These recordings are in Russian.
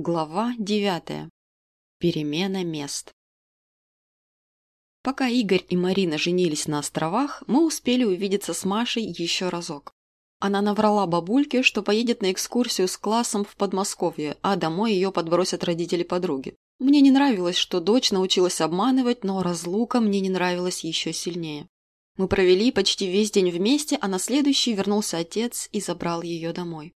Глава девятая. Перемена мест. Пока Игорь и Марина женились на островах, мы успели увидеться с Машей еще разок. Она наврала бабульке, что поедет на экскурсию с классом в Подмосковье, а домой ее подбросят родители подруги. Мне не нравилось, что дочь научилась обманывать, но разлука мне не нравилась еще сильнее. Мы провели почти весь день вместе, а на следующий вернулся отец и забрал ее домой.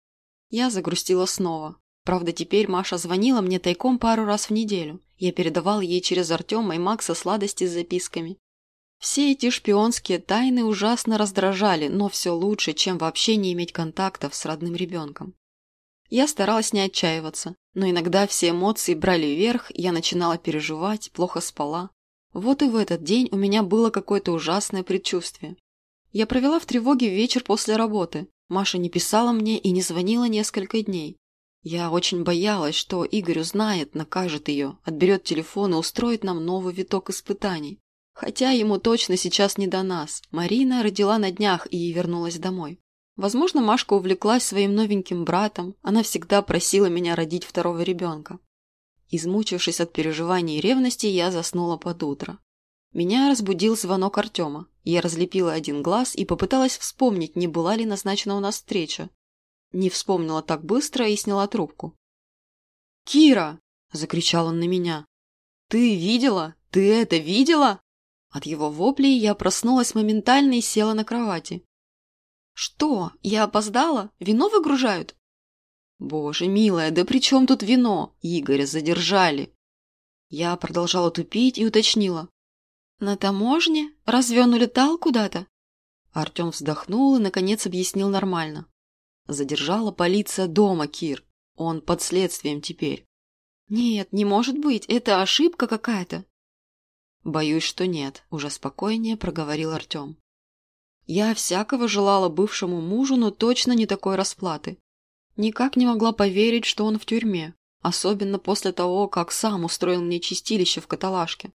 Я загрустила снова, Правда, теперь Маша звонила мне тайком пару раз в неделю. Я передавал ей через Артема и Макса сладости с записками. Все эти шпионские тайны ужасно раздражали, но все лучше, чем вообще не иметь контактов с родным ребенком. Я старалась не отчаиваться, но иногда все эмоции брали вверх, я начинала переживать, плохо спала. Вот и в этот день у меня было какое-то ужасное предчувствие. Я провела в тревоге вечер после работы. Маша не писала мне и не звонила несколько дней. Я очень боялась, что Игорь узнает, накажет ее, отберет телефон и устроит нам новый виток испытаний. Хотя ему точно сейчас не до нас. Марина родила на днях и вернулась домой. Возможно, Машка увлеклась своим новеньким братом. Она всегда просила меня родить второго ребенка. Измучившись от переживаний и ревности, я заснула под утро. Меня разбудил звонок Артема. Я разлепила один глаз и попыталась вспомнить, не была ли назначена у нас встреча. Не вспомнила так быстро и сняла трубку. «Кира!» – закричал он на меня. «Ты видела? Ты это видела?» От его воплей я проснулась моментально и села на кровати. «Что? Я опоздала? Вино выгружают?» «Боже, милая, да при чем тут вино? Игоря задержали!» Я продолжала тупить и уточнила. «На таможне? Разве он улетал куда-то?» Артем вздохнул и, наконец, объяснил нормально. Задержала полиция дома, Кир. Он под следствием теперь. Нет, не может быть, это ошибка какая-то. Боюсь, что нет, уже спокойнее проговорил Артем. Я всякого желала бывшему мужу, но точно не такой расплаты. Никак не могла поверить, что он в тюрьме, особенно после того, как сам устроил мне чистилище в каталажке.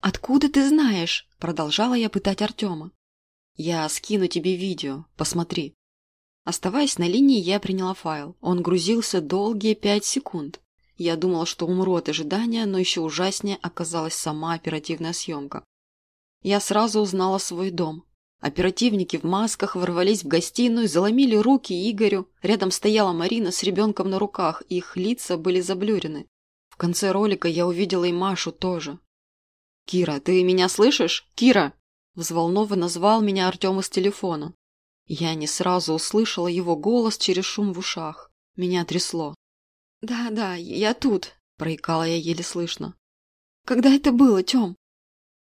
«Откуда ты знаешь?» – продолжала я пытать Артема. «Я скину тебе видео, посмотри». Оставаясь на линии, я приняла файл. Он грузился долгие пять секунд. Я думала, что умру от ожидания, но еще ужаснее оказалась сама оперативная съемка. Я сразу узнала свой дом. Оперативники в масках ворвались в гостиную, заломили руки Игорю. Рядом стояла Марина с ребенком на руках, их лица были заблюрены. В конце ролика я увидела и Машу тоже. «Кира, ты меня слышишь? Кира!» Взволнованно звал меня Артем из телефона. Я не сразу услышала его голос через шум в ушах. Меня трясло. «Да, да, я тут», – проикала я еле слышно. «Когда это было, Тём?»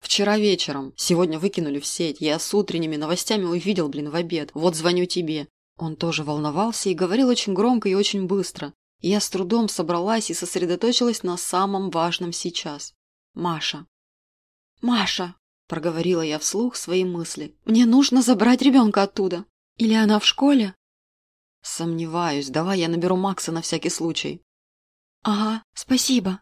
«Вчера вечером. Сегодня выкинули в сеть. Я с утренними новостями увидел, блин, в обед. Вот звоню тебе». Он тоже волновался и говорил очень громко и очень быстро. Я с трудом собралась и сосредоточилась на самом важном сейчас. Маша. «Маша!» Проговорила я вслух свои мысли. «Мне нужно забрать ребенка оттуда. Или она в школе?» «Сомневаюсь. Давай я наберу Макса на всякий случай». «Ага, спасибо».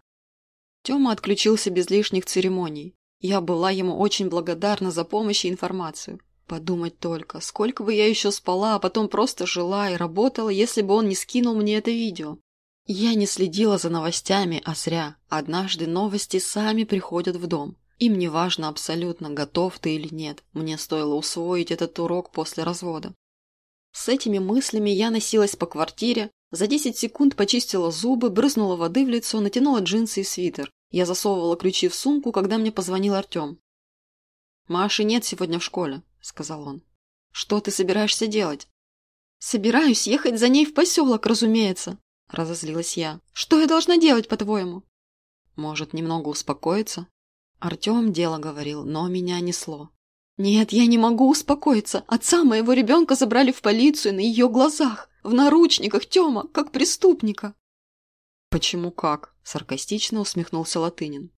Тёма отключился без лишних церемоний. Я была ему очень благодарна за помощь и информацию. Подумать только, сколько бы я еще спала, а потом просто жила и работала, если бы он не скинул мне это видео. Я не следила за новостями, а зря. Однажды новости сами приходят в дом. Им не важно абсолютно, готов ты или нет. Мне стоило усвоить этот урок после развода. С этими мыслями я носилась по квартире, за 10 секунд почистила зубы, брызнула воды в лицо, натянула джинсы и свитер. Я засовывала ключи в сумку, когда мне позвонил Артем. «Маши нет сегодня в школе», — сказал он. «Что ты собираешься делать?» «Собираюсь ехать за ней в поселок, разумеется», — разозлилась я. «Что я должна делать, по-твоему?» «Может, немного успокоиться?» Артем дело говорил, но меня несло. «Нет, я не могу успокоиться. Отца моего ребенка забрали в полицию на ее глазах. В наручниках, Тема, как преступника». «Почему как?» – саркастично усмехнулся Латынин.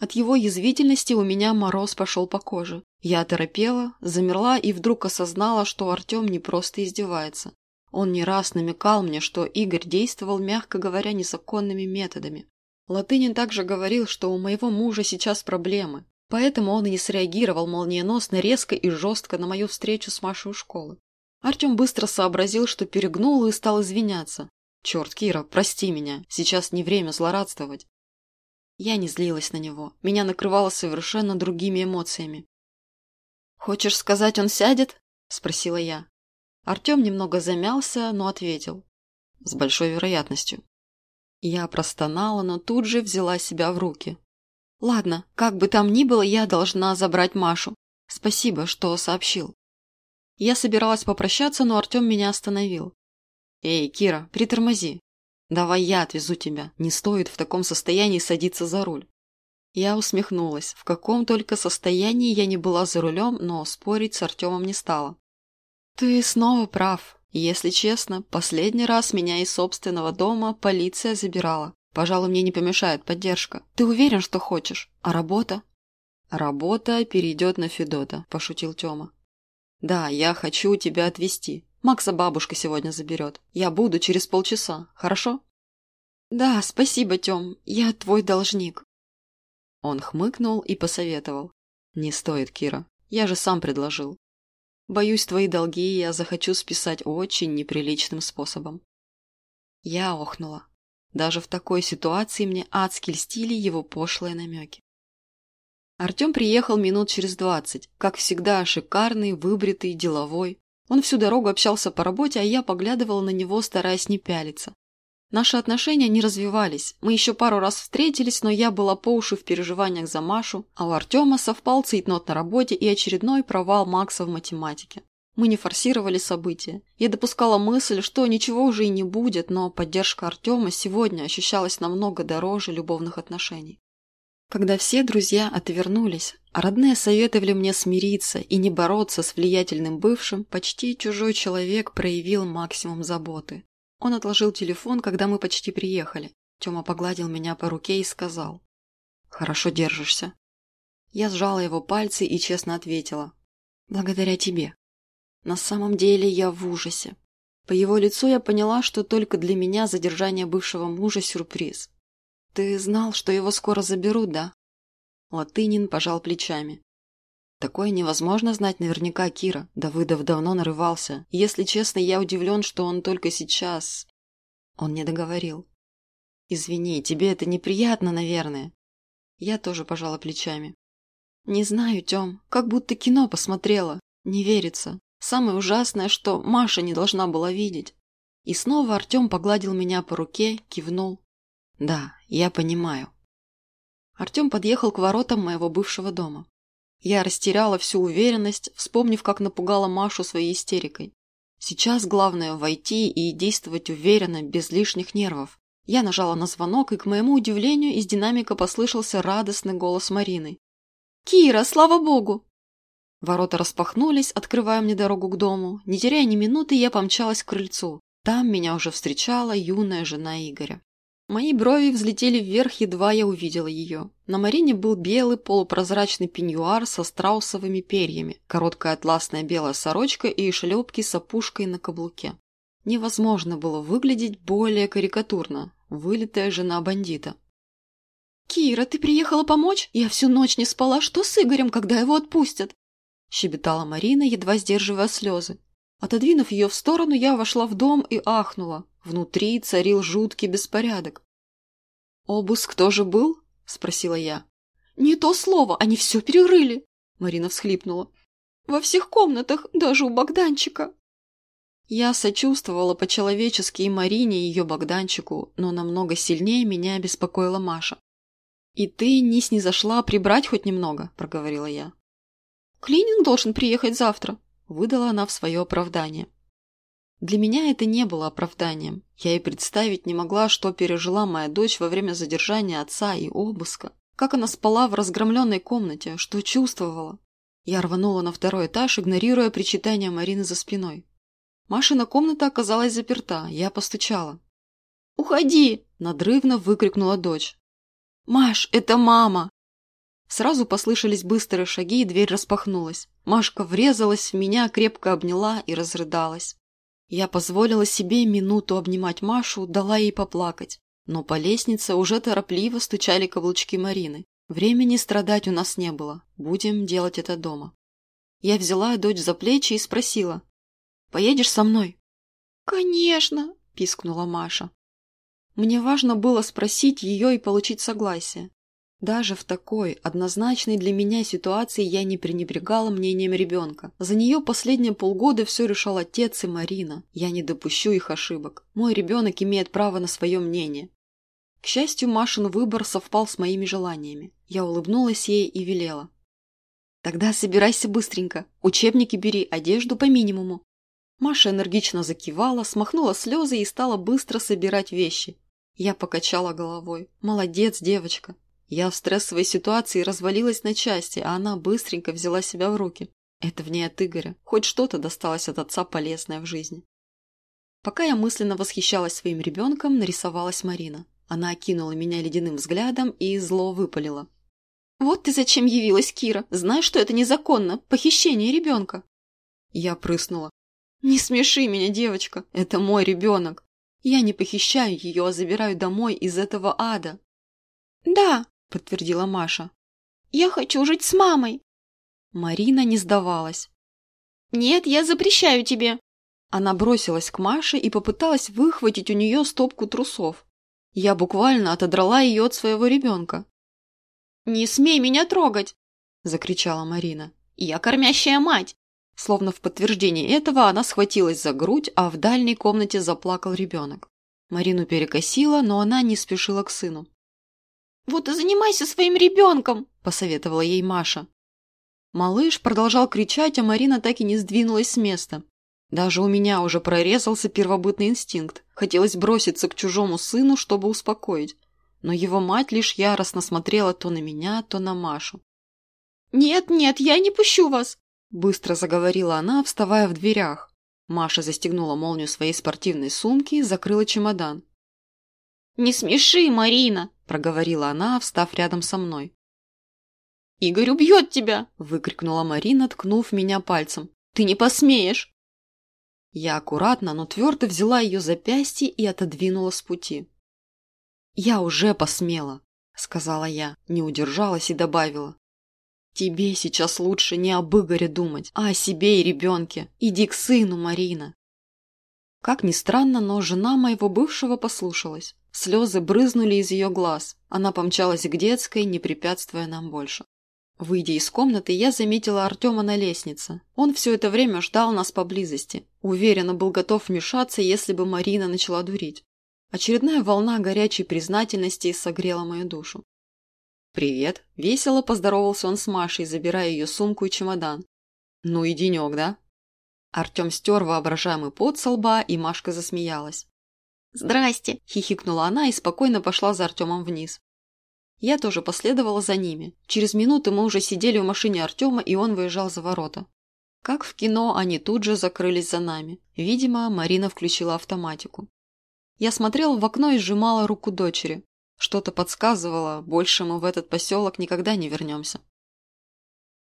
От его язвительности у меня мороз пошел по коже. Я оторопела, замерла и вдруг осознала, что Артем не просто издевается. Он не раз намекал мне, что Игорь действовал, мягко говоря, незаконными методами. Латынин также говорил, что у моего мужа сейчас проблемы, поэтому он и не среагировал молниеносно, резко и жестко на мою встречу с Машей у школы. Артем быстро сообразил, что перегнул и стал извиняться. «Черт, Кира, прости меня, сейчас не время злорадствовать». Я не злилась на него, меня накрывало совершенно другими эмоциями. «Хочешь сказать, он сядет?» – спросила я. Артем немного замялся, но ответил. «С большой вероятностью». Я простонала, но тут же взяла себя в руки. «Ладно, как бы там ни было, я должна забрать Машу. Спасибо, что сообщил». Я собиралась попрощаться, но Артем меня остановил. «Эй, Кира, притормози. Давай я отвезу тебя. Не стоит в таком состоянии садиться за руль». Я усмехнулась. В каком только состоянии я не была за рулем, но спорить с Артемом не стала. «Ты снова прав. Если честно, последний раз меня из собственного дома полиция забирала. Пожалуй, мне не помешает поддержка. Ты уверен, что хочешь? А работа?» «Работа перейдет на Федота», – пошутил Тёма. «Да, я хочу тебя отвезти. Макса бабушка сегодня заберет. Я буду через полчаса, хорошо?» «Да, спасибо, Тём. Я твой должник». Он хмыкнул и посоветовал. «Не стоит, Кира. Я же сам предложил. Боюсь, твои долги я захочу списать очень неприличным способом». Я охнула. Даже в такой ситуации мне адски льстили его пошлые намеки. Артем приехал минут через двадцать, как всегда шикарный, выбритый, деловой. Он всю дорогу общался по работе, а я поглядывала на него, стараясь не пялиться. Наши отношения не развивались. Мы еще пару раз встретились, но я была по уши в переживаниях за Машу, а у Артема совпал цейтнот на работе и очередной провал Макса в математике. Мы не форсировали события. Я допускала мысль, что ничего уже и не будет, но поддержка Артема сегодня ощущалась намного дороже любовных отношений. Когда все друзья отвернулись, а родные советовали мне смириться и не бороться с влиятельным бывшим, почти чужой человек проявил максимум заботы. Он отложил телефон, когда мы почти приехали. Тёма погладил меня по руке и сказал. «Хорошо держишься». Я сжала его пальцы и честно ответила. «Благодаря тебе». На самом деле я в ужасе. По его лицу я поняла, что только для меня задержание бывшего мужа сюрприз. «Ты знал, что его скоро заберут, да?» Латынин пожал плечами. Такое невозможно знать наверняка Кира. Давыдов давно нарывался. Если честно, я удивлен, что он только сейчас... Он не договорил. Извини, тебе это неприятно, наверное. Я тоже пожала плечами. Не знаю, Тём, как будто кино посмотрела. Не верится. Самое ужасное, что Маша не должна была видеть. И снова Артём погладил меня по руке, кивнул. Да, я понимаю. Артём подъехал к воротам моего бывшего дома. Я растеряла всю уверенность, вспомнив, как напугала Машу своей истерикой. Сейчас главное войти и действовать уверенно, без лишних нервов. Я нажала на звонок, и, к моему удивлению, из динамика послышался радостный голос Марины. «Кира, слава богу!» Ворота распахнулись, открывая мне дорогу к дому. Не теряя ни минуты, я помчалась к крыльцу. Там меня уже встречала юная жена Игоря. Мои брови взлетели вверх, едва я увидела ее. На Марине был белый полупрозрачный пеньюар со страусовыми перьями, короткая атласная белая сорочка и шлепки с опушкой на каблуке. Невозможно было выглядеть более карикатурно. Вылитая жена бандита. «Кира, ты приехала помочь? Я всю ночь не спала. Что с Игорем, когда его отпустят?» Щебетала Марина, едва сдерживая слезы. Отодвинув ее в сторону, я вошла в дом и ахнула. Внутри царил жуткий беспорядок. «Обыск тоже был?» – спросила я. «Не то слово, они все перерыли!» – Марина всхлипнула. «Во всех комнатах, даже у Богданчика!» Я сочувствовала по-человечески и Марине, и ее Богданчику, но намного сильнее меня беспокоила Маша. «И ты не снизошла прибрать хоть немного?» – проговорила я. «Клининг должен приехать завтра», – выдала она в свое оправдание. Для меня это не было оправданием. Я и представить не могла, что пережила моя дочь во время задержания отца и обыска. Как она спала в разгромленной комнате, что чувствовала. Я рванула на второй этаж, игнорируя причитания Марины за спиной. Машина комната оказалась заперта, я постучала. «Уходи!» – надрывно выкрикнула дочь. «Маш, это мама!» Сразу послышались быстрые шаги, и дверь распахнулась. Машка врезалась в меня, крепко обняла и разрыдалась. Я позволила себе минуту обнимать Машу, дала ей поплакать. Но по лестнице уже торопливо стучали каблучки Марины. Времени страдать у нас не было. Будем делать это дома. Я взяла дочь за плечи и спросила. «Поедешь со мной?» «Конечно!» – пискнула Маша. Мне важно было спросить ее и получить согласие. Даже в такой, однозначной для меня ситуации я не пренебрегала мнением ребенка. За нее последние полгода все решал отец и Марина. Я не допущу их ошибок. Мой ребенок имеет право на свое мнение. К счастью, Машин выбор совпал с моими желаниями. Я улыбнулась ей и велела. «Тогда собирайся быстренько. Учебники бери, одежду по минимуму». Маша энергично закивала, смахнула слезы и стала быстро собирать вещи. Я покачала головой. «Молодец, девочка. Я в стрессовой ситуации развалилась на части, а она быстренько взяла себя в руки. Это в ней от Игоря. Хоть что-то досталось от отца полезное в жизни. Пока я мысленно восхищалась своим ребенком, нарисовалась Марина. Она окинула меня ледяным взглядом и зло выпалила. «Вот ты зачем явилась, Кира. Знаешь, что это незаконно. Похищение ребенка». Я прыснула. «Не смеши меня, девочка. Это мой ребенок. Я не похищаю ее, а забираю домой из этого ада». «Да, подтвердила Маша. «Я хочу жить с мамой!» Марина не сдавалась. «Нет, я запрещаю тебе!» Она бросилась к Маше и попыталась выхватить у нее стопку трусов. Я буквально отодрала ее от своего ребенка. «Не смей меня трогать!» – закричала Марина. «Я кормящая мать!» Словно в подтверждение этого она схватилась за грудь, а в дальней комнате заплакал ребенок. Марину перекосила, но она не спешила к сыну. «Вот и занимайся своим ребенком!» – посоветовала ей Маша. Малыш продолжал кричать, а Марина так и не сдвинулась с места. Даже у меня уже прорезался первобытный инстинкт. Хотелось броситься к чужому сыну, чтобы успокоить. Но его мать лишь яростно смотрела то на меня, то на Машу. «Нет, нет, я не пущу вас!» Быстро заговорила она, вставая в дверях. Маша застегнула молнию своей спортивной сумки и закрыла чемодан. «Не смеши, Марина!» – проговорила она, встав рядом со мной. «Игорь убьет тебя!» – выкрикнула Марина, ткнув меня пальцем. «Ты не посмеешь!» Я аккуратно, но твердо взяла ее запястье и отодвинула с пути. «Я уже посмела», – сказала я, не удержалась и добавила. «Тебе сейчас лучше не об Игоре думать, а о себе и ребенке. Иди к сыну, Марина». Как ни странно, но жена моего бывшего послушалась. Слезы брызнули из ее глаз. Она помчалась к детской, не препятствуя нам больше. Выйдя из комнаты, я заметила Артема на лестнице. Он все это время ждал нас поблизости. Уверенно был готов вмешаться, если бы Марина начала дурить. Очередная волна горячей признательности согрела мою душу. «Привет!» – весело поздоровался он с Машей, забирая ее сумку и чемодан. «Ну и денек, да?» Артем стер воображаемый пот со лба, и Машка засмеялась. «Здрасте!» – хихикнула она и спокойно пошла за Артемом вниз. Я тоже последовала за ними. Через минуту мы уже сидели в машине Артема, и он выезжал за ворота. Как в кино, они тут же закрылись за нами. Видимо, Марина включила автоматику. Я смотрела в окно и сжимала руку дочери. Что-то подсказывало, больше мы в этот поселок никогда не вернемся.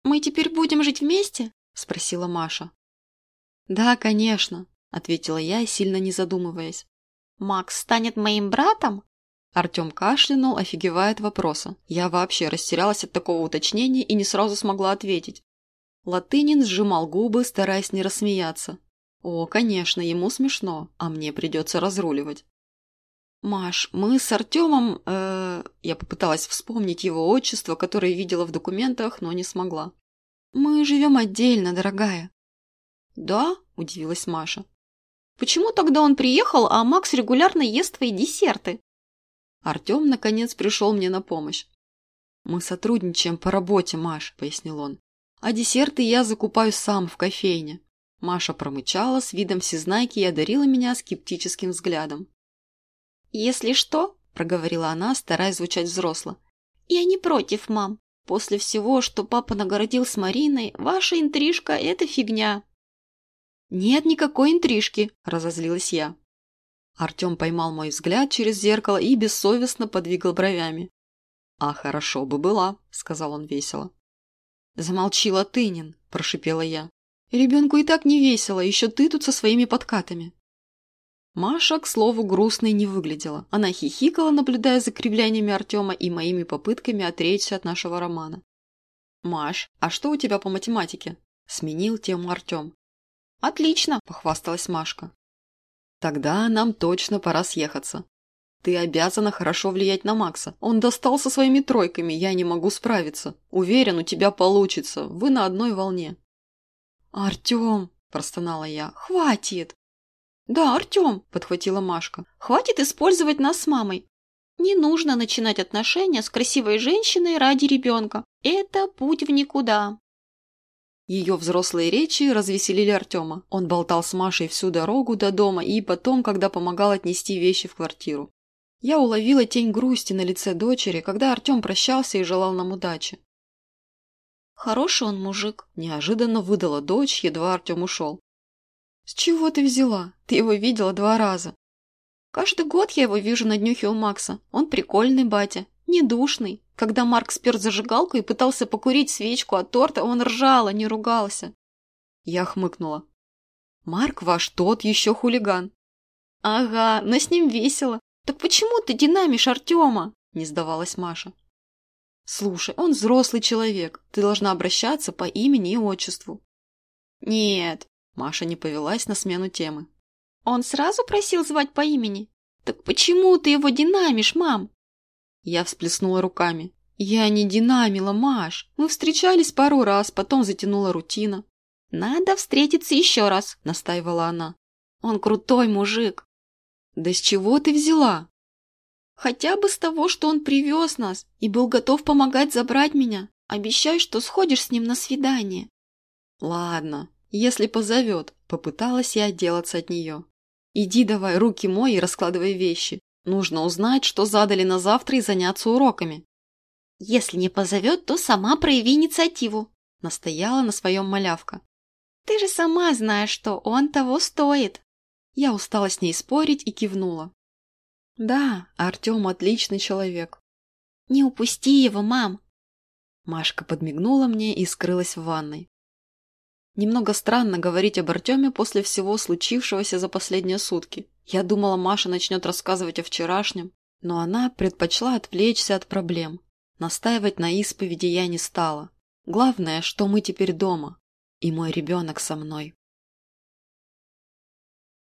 «Мы теперь будем жить вместе?» – спросила Маша. «Да, конечно», – ответила я, сильно не задумываясь. Макс станет моим братом? Артем кашлянул, офигевая от вопроса. Я вообще растерялась от такого уточнения и не сразу смогла ответить. Латынин сжимал губы, стараясь не рассмеяться. О, конечно, ему смешно, а мне придется разруливать. «Маш, мы с Артемом...» э Я попыталась вспомнить его отчество, которое видела в документах, но не смогла. «Мы живем отдельно, дорогая». «Да?» – удивилась Маша. Почему тогда он приехал, а Макс регулярно ест твои десерты? Артем, наконец, пришел мне на помощь. «Мы сотрудничаем по работе, Маш», – пояснил он. «А десерты я закупаю сам в кофейне». Маша промычала с видом всезнайки и одарила меня скептическим взглядом. «Если что», – проговорила она, стараясь звучать взросло, – «я не против, мам. После всего, что папа нагородил с Мариной, ваша интрижка – это фигня. «Нет никакой интрижки», – разозлилась я. Артем поймал мой взгляд через зеркало и бессовестно подвигал бровями. «А хорошо бы была», – сказал он весело. «Замолчи, Латынин», – прошипела я. «Ребенку и так не весело, еще ты тут со своими подкатами». Маша, к слову, грустной не выглядела. Она хихикала, наблюдая за кривляниями Артема и моими попытками отречься от нашего романа. «Маш, а что у тебя по математике?» – сменил тему Артем. «Отлично!» – похвасталась Машка. Тогда нам точно пора съехаться. Ты обязана хорошо влиять на Макса. Он достал со своими тройками, я не могу справиться. Уверен, у тебя получится. Вы на одной волне. Артем, простонала я, хватит. Да, Артем, подхватила Машка, хватит использовать нас с мамой. Не нужно начинать отношения с красивой женщиной ради ребенка. Это путь в никуда. Ее взрослые речи развеселили Артема. Он болтал с Машей всю дорогу до дома и потом, когда помогал отнести вещи в квартиру. Я уловила тень грусти на лице дочери, когда Артем прощался и желал нам удачи. «Хороший он мужик», – неожиданно выдала дочь, едва Артем ушел. «С чего ты взяла? Ты его видела два раза». «Каждый год я его вижу на днюхе у Макса. Он прикольный батя, недушный. Когда Марк спер зажигалку и пытался покурить свечку от торта, он ржал, а не ругался». Я хмыкнула. «Марк ваш тот еще хулиган». «Ага, но с ним весело. «Так почему ты динамишь Артема?» – не сдавалась Маша. «Слушай, он взрослый человек. Ты должна обращаться по имени и отчеству». «Нет», – Маша не повелась на смену темы. «Он сразу просил звать по имени? Так почему ты его динамишь, мам?» Я всплеснула руками. «Я не динамила, Маш. Мы встречались пару раз, потом затянула рутина». «Надо встретиться еще раз», – настаивала она. «Он крутой мужик. «Да с чего ты взяла?» «Хотя бы с того, что он привез нас и был готов помогать забрать меня. Обещай, что сходишь с ним на свидание». «Ладно, если позовет», — попыталась я отделаться от нее. «Иди давай, руки мой и раскладывай вещи. Нужно узнать, что задали на завтра и заняться уроками». «Если не позовет, то сама прояви инициативу», — настояла на своем малявка. «Ты же сама знаешь, что он того стоит». Я устала с ней спорить и кивнула. Да, Артем отличный человек. Не упусти его, мам. Машка подмигнула мне и скрылась в ванной. Немного странно говорить об Артеме после всего случившегося за последние сутки. Я думала, Маша начнет рассказывать о вчерашнем, но она предпочла отвлечься от проблем. Настаивать на исповеди я не стала. Главное, что мы теперь дома, и мой ребенок со мной.